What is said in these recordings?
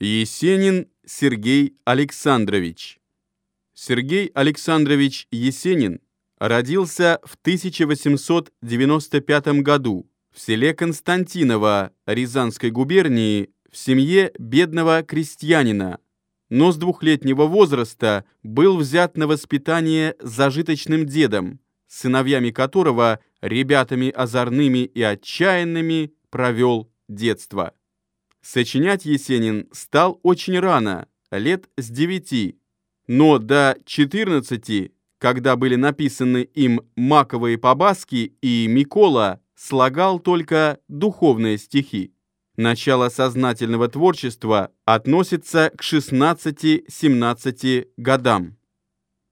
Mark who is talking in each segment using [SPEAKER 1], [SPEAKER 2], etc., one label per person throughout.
[SPEAKER 1] Есенин Сергей Александрович Сергей Александрович Есенин родился в 1895 году в селе Константиново Рязанской губернии в семье бедного крестьянина, но с двухлетнего возраста был взят на воспитание зажиточным дедом, сыновьями которого, ребятами озорными и отчаянными, провел детство. Сочинять Есенин стал очень рано, лет с девяти, но до 14, когда были написаны им «Маковые побаски» и «Микола», слагал только духовные стихи. Начало сознательного творчества относится к 16-17 годам.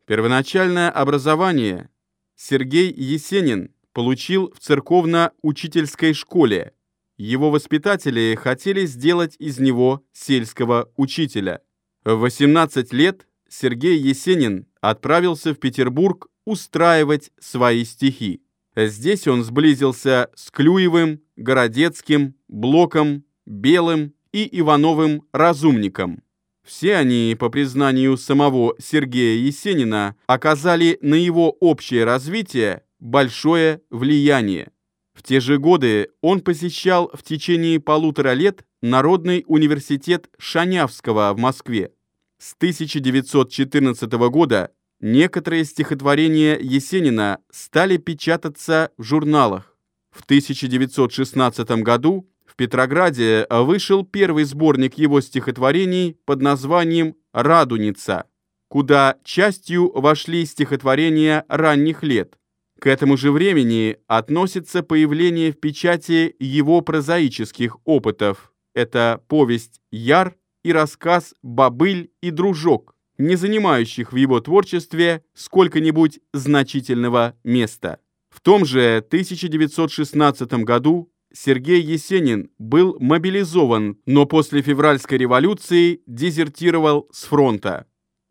[SPEAKER 1] Первоначальное образование Сергей Есенин получил в церковно-учительской школе. Его воспитатели хотели сделать из него сельского учителя. В 18 лет Сергей Есенин отправился в Петербург устраивать свои стихи. Здесь он сблизился с Клюевым, Городецким, Блоком, Белым и Ивановым Разумником. Все они, по признанию самого Сергея Есенина, оказали на его общее развитие большое влияние. В те же годы он посещал в течение полутора лет Народный университет Шанявского в Москве. С 1914 года некоторые стихотворения Есенина стали печататься в журналах. В 1916 году в Петрограде вышел первый сборник его стихотворений под названием «Радуница», куда частью вошли стихотворения ранних лет. К этому же времени относится появление в печати его прозаических опытов. Это повесть «Яр» и рассказ «Бобыль и дружок», не занимающих в его творчестве сколько-нибудь значительного места. В том же 1916 году Сергей Есенин был мобилизован, но после февральской революции дезертировал с фронта.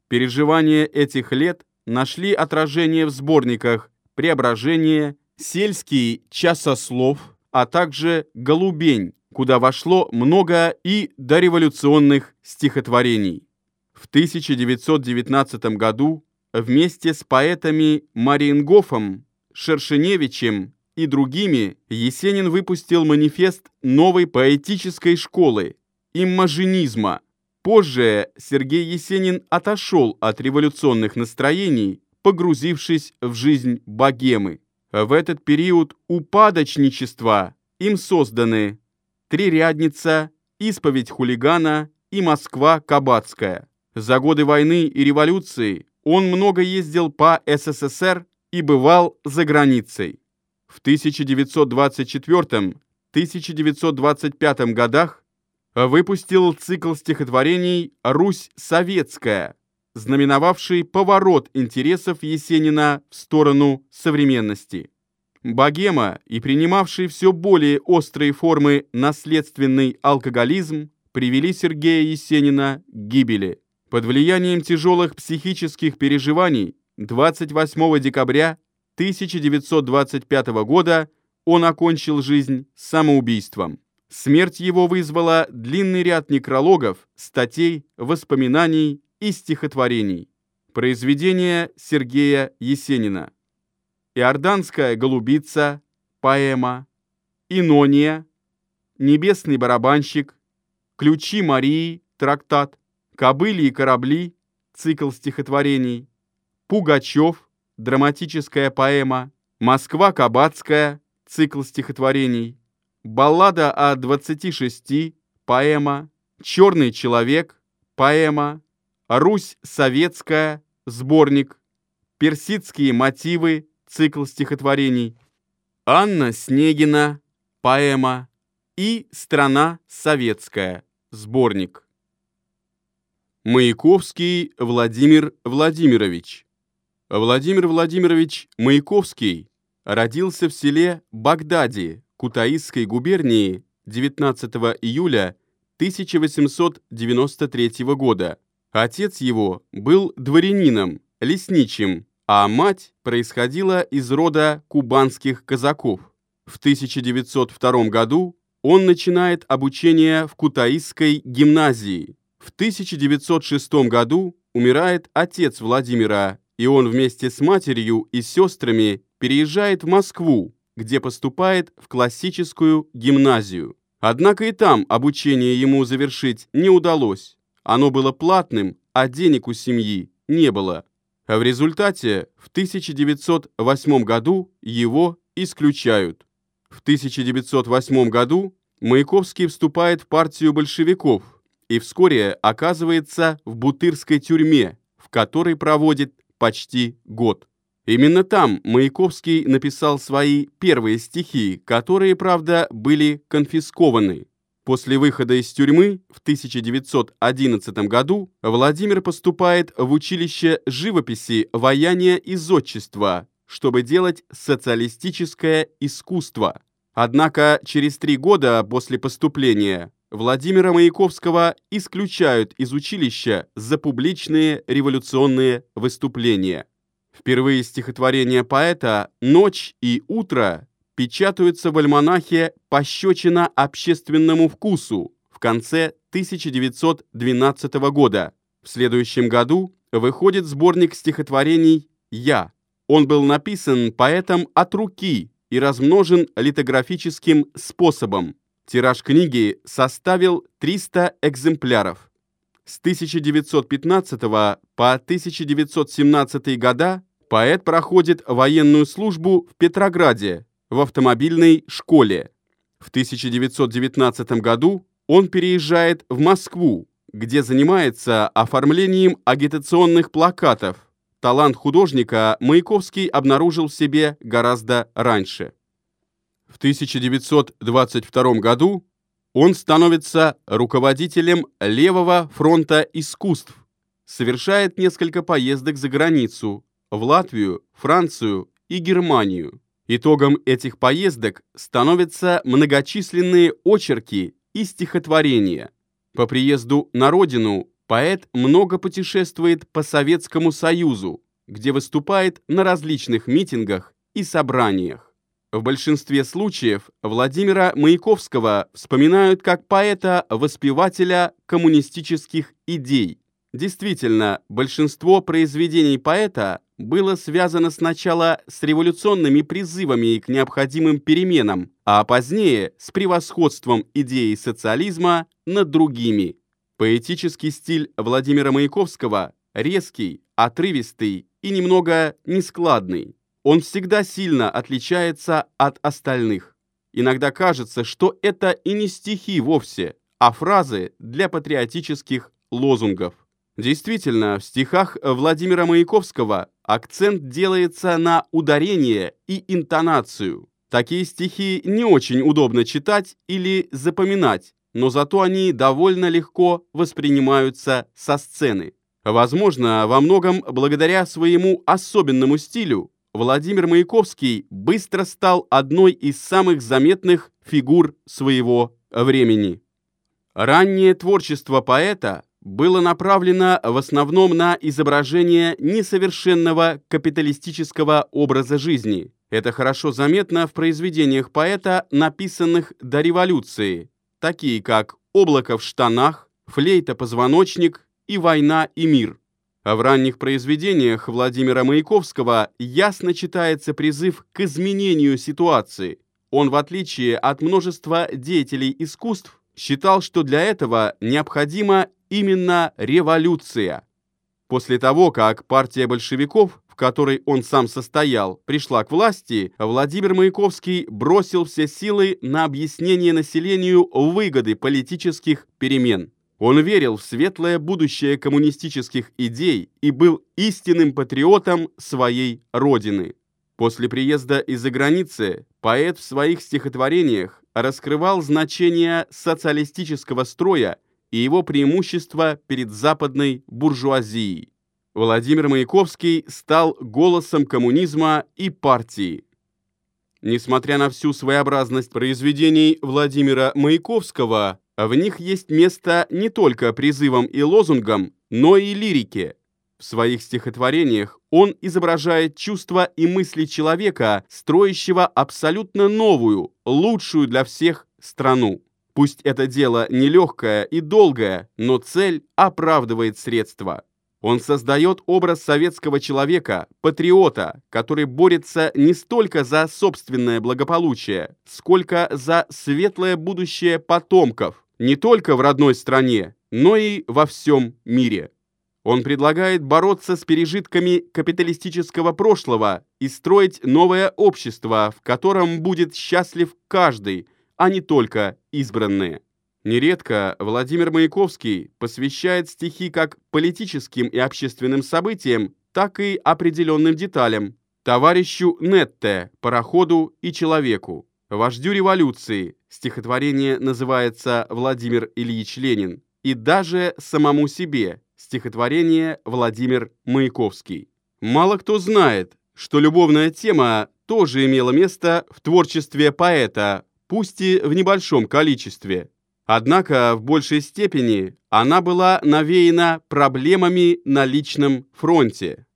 [SPEAKER 1] Переживания этих лет нашли отражение в сборниках «Преображение», «Сельский часослов», а также «Голубень», куда вошло много и дореволюционных стихотворений. В 1919 году вместе с поэтами Мариенгофом, Шершеневичем и другими Есенин выпустил манифест новой поэтической школы – иммажинизма. Позже Сергей Есенин отошел от революционных настроений, погрузившись в жизнь богемы. В этот период упадочничества им созданы «Трирядница», «Исповедь хулигана» и «Москва Кабацкая». За годы войны и революции он много ездил по СССР и бывал за границей. В 1924-1925 годах выпустил цикл стихотворений «Русь советская», знаменовавший поворот интересов Есенина в сторону современности. Богема и принимавший все более острые формы наследственный алкоголизм привели Сергея Есенина к гибели. Под влиянием тяжелых психических переживаний 28 декабря 1925 года он окончил жизнь самоубийством. Смерть его вызвала длинный ряд некрологов, статей, воспоминаний и стихотворений. Произведение Сергея Есенина. Иорданская голубица, поэма, Инония, Небесный барабанщик, Ключи Марии, трактат, Кобыли и корабли, цикл стихотворений, Пугачев, драматическая поэма, Москва Кабацкая, цикл стихотворений, Баллада о 26, поэма, Черный человек, поэма, Русь советская, сборник, Персидские мотивы, цикл стихотворений, Анна Снегина, поэма и Страна советская, сборник. Маяковский Владимир Владимирович Владимир Владимирович Маяковский родился в селе Багдади Кутаисской губернии 19 июля 1893 года. Отец его был дворянином, лесничим, а мать происходила из рода кубанских казаков. В 1902 году он начинает обучение в Кутаисской гимназии, В 1906 году умирает отец Владимира, и он вместе с матерью и сестрами переезжает в Москву, где поступает в классическую гимназию. Однако и там обучение ему завершить не удалось. Оно было платным, а денег у семьи не было. А в результате в 1908 году его исключают. В 1908 году Маяковский вступает в партию большевиков и вскоре оказывается в Бутырской тюрьме, в которой проводит почти год. Именно там Маяковский написал свои первые стихи, которые, правда, были конфискованы. После выхода из тюрьмы в 1911 году Владимир поступает в училище живописи, ваяния и зодчества, чтобы делать социалистическое искусство. Однако через три года после поступления Владимира Маяковского исключают из училища за публичные революционные выступления. Впервые стихотворение поэта «Ночь и утро» печатаются в альманахе «Пощечина общественному вкусу» в конце 1912 года. В следующем году выходит сборник стихотворений «Я». Он был написан поэтом от руки и размножен литографическим способом. Тираж книги составил 300 экземпляров. С 1915 по 1917 года поэт проходит военную службу в Петрограде в автомобильной школе. В 1919 году он переезжает в Москву, где занимается оформлением агитационных плакатов. Талант художника Маяковский обнаружил в себе гораздо раньше. В 1922 году он становится руководителем Левого фронта искусств, совершает несколько поездок за границу, в Латвию, Францию и Германию. Итогом этих поездок становятся многочисленные очерки и стихотворения. По приезду на родину поэт много путешествует по Советскому Союзу, где выступает на различных митингах и собраниях. В большинстве случаев Владимира Маяковского вспоминают как поэта-воспевателя коммунистических идей. Действительно, большинство произведений поэта было связано сначала с революционными призывами к необходимым переменам, а позднее с превосходством идеи социализма над другими. Поэтический стиль Владимира Маяковского резкий, отрывистый и немного нескладный. Он всегда сильно отличается от остальных. Иногда кажется, что это и не стихи вовсе, а фразы для патриотических лозунгов. Действительно, в стихах Владимира Маяковского акцент делается на ударение и интонацию. Такие стихи не очень удобно читать или запоминать, но зато они довольно легко воспринимаются со сцены. Возможно, во многом благодаря своему особенному стилю Владимир Маяковский быстро стал одной из самых заметных фигур своего времени. Раннее творчество поэта было направлено в основном на изображение несовершенного капиталистического образа жизни. Это хорошо заметно в произведениях поэта, написанных до революции, такие как «Облако в штанах», «Флейта-позвоночник» и «Война и мир». А в ранних произведениях Владимира Маяковского ясно читается призыв к изменению ситуации. Он, в отличие от множества деятелей искусств, считал, что для этого необходима именно революция. После того, как партия большевиков, в которой он сам состоял, пришла к власти, Владимир Маяковский бросил все силы на объяснение населению выгоды политических перемен. Он верил в светлое будущее коммунистических идей и был истинным патриотом своей родины. После приезда из-за границы поэт в своих стихотворениях раскрывал значение социалистического строя и его преимущества перед западной буржуазией. Владимир Маяковский стал голосом коммунизма и партии. Несмотря на всю своеобразность произведений Владимира Маяковского, в них есть место не только призывам и лозунгам, но и лирике. В своих стихотворениях он изображает чувства и мысли человека, строящего абсолютно новую, лучшую для всех страну. Пусть это дело нелегкое и долгое, но цель оправдывает средства. Он создает образ советского человека, патриота, который борется не столько за собственное благополучие, сколько за светлое будущее потомков, не только в родной стране, но и во всем мире. Он предлагает бороться с пережитками капиталистического прошлого и строить новое общество, в котором будет счастлив каждый, а не только избранные. Нередко Владимир Маяковский посвящает стихи как политическим и общественным событиям, так и определенным деталям, товарищу Нетте, пароходу и человеку, вождю революции, стихотворение называется «Владимир Ильич Ленин», и даже самому себе, стихотворение Владимир Маяковский. Мало кто знает, что любовная тема тоже имела место в творчестве поэта, пусть и в небольшом количестве. Однако в большей степени она была навеяна проблемами на личном фронте.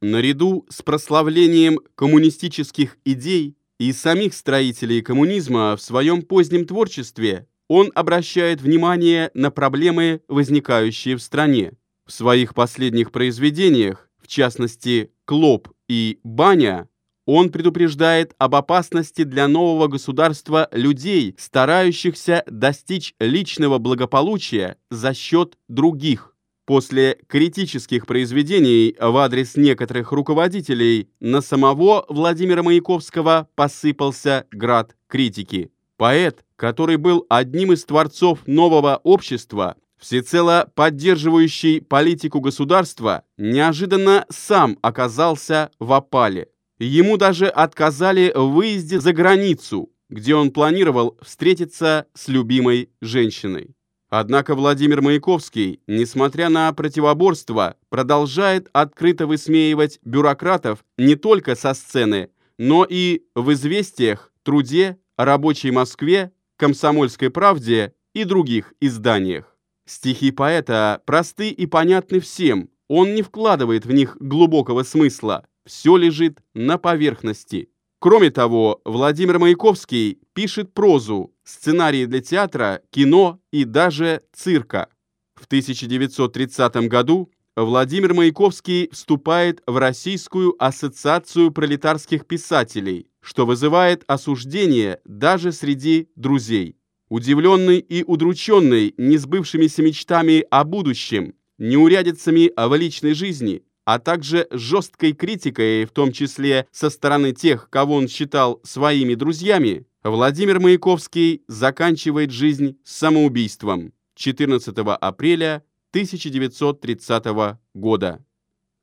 [SPEAKER 1] Наряду с прославлением коммунистических идей и самих строителей коммунизма в своем позднем творчестве он обращает внимание на проблемы, возникающие в стране. В своих последних произведениях, в частности «Клоп» и «Баня», он предупреждает об опасности для нового государства людей, старающихся достичь личного благополучия за счет других. После критических произведений в адрес некоторых руководителей на самого Владимира Маяковского посыпался град критики. Поэт, который был одним из творцов нового общества, всецело поддерживающий политику государства, неожиданно сам оказался в опале. Ему даже отказали в выезде за границу, где он планировал встретиться с любимой женщиной. Однако Владимир Маяковский, несмотря на противоборство, продолжает открыто высмеивать бюрократов не только со сцены, но и в «Известиях», «Труде», «Рабочей Москве», «Комсомольской правде» и других изданиях. Стихи поэта просты и понятны всем, он не вкладывает в них глубокого смысла, все лежит на поверхности. Кроме того, Владимир Маяковский пишет прозу, сценарии для театра, кино и даже цирка. В 1930 году Владимир Маяковский вступает в Российскую ассоциацию пролетарских писателей, что вызывает осуждение даже среди друзей. Удивленный и удрученный несбывшимися мечтами о будущем, неурядицами в личной жизни, а также жесткой критикой, в том числе со стороны тех, кого он считал своими друзьями, Владимир Маяковский заканчивает жизнь самоубийством 14 апреля 1930 года.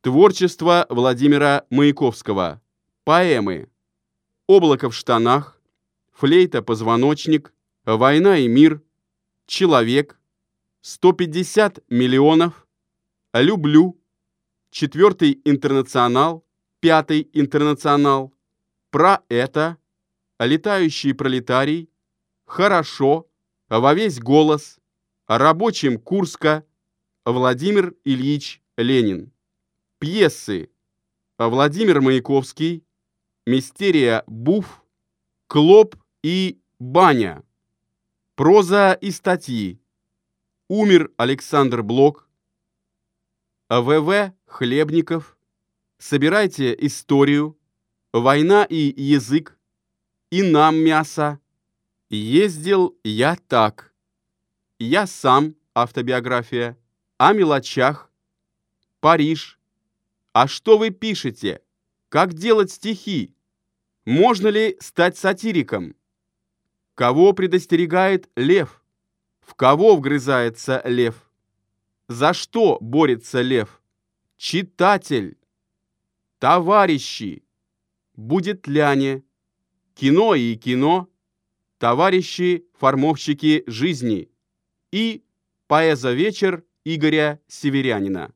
[SPEAKER 1] Творчество Владимира Маяковского. Поэмы. «Облако в штанах», «Флейта-позвоночник», «Война и мир», «Человек», «150 миллионов», «Люблю», четвертый интернационал, пятый интернационал, про это, летающий пролетарий, хорошо, во весь голос, рабочим Курска, Владимир Ильич Ленин. Пьесы Владимир Маяковский, Мистерия Буф, Клоп и Баня. Проза и статьи. Умер Александр Блок. ВВ Хлебников, собирайте историю, война и язык, и нам мясо. Ездил я так. Я сам, автобиография, о мелочах, Париж. А что вы пишете? Как делать стихи? Можно ли стать сатириком? Кого предостерегает лев? В кого вгрызается лев? За что борется лев? Читатель, товарищи, будет ляне, кино и кино, товарищи формовщики жизни и поэза вечер Игоря Северянина.